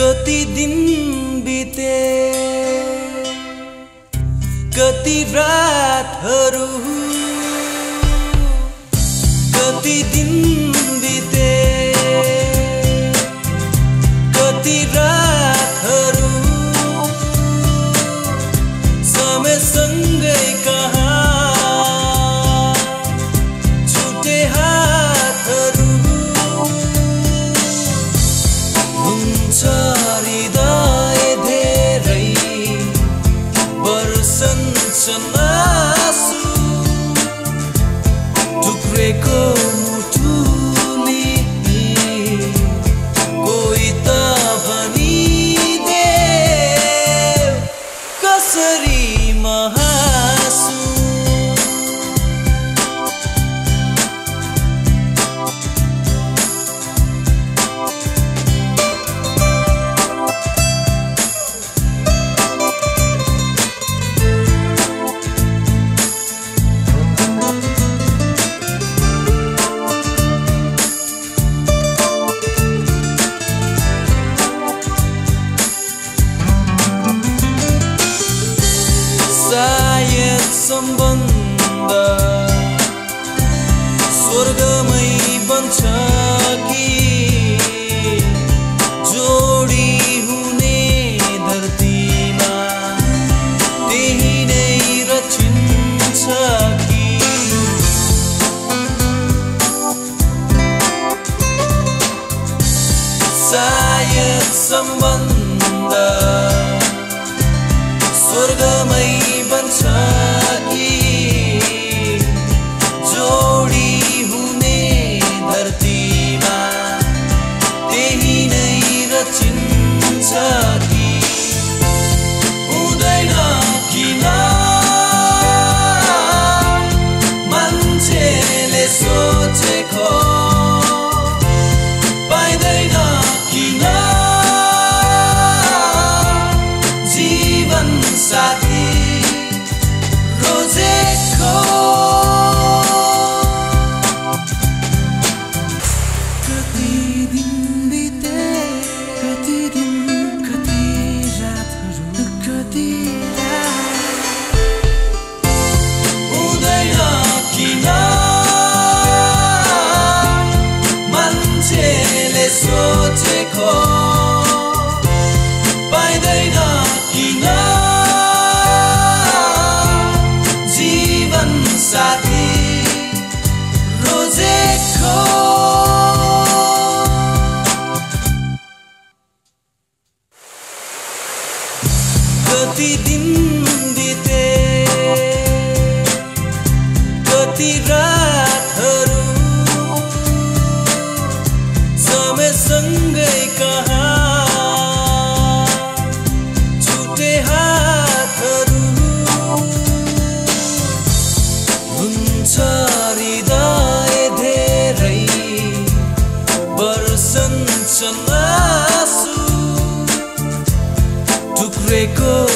कति दिन बिते? कति रातहरू? कति दिन हुन्छ हृदय सम्बन्ध। स्वर्गमै बन्छ कि जोडी हुने धरतीमा त्यही नै रचिन्छ कि? सायद सम्बन्ध स्वर्गमै रचिन्छ कति दिन बिते। कति रातहरू समयसँगै कहाँ छुटे हातहरू हुन्छ हृदय धेरै वर्षन्छन् आँसु टुक्रेको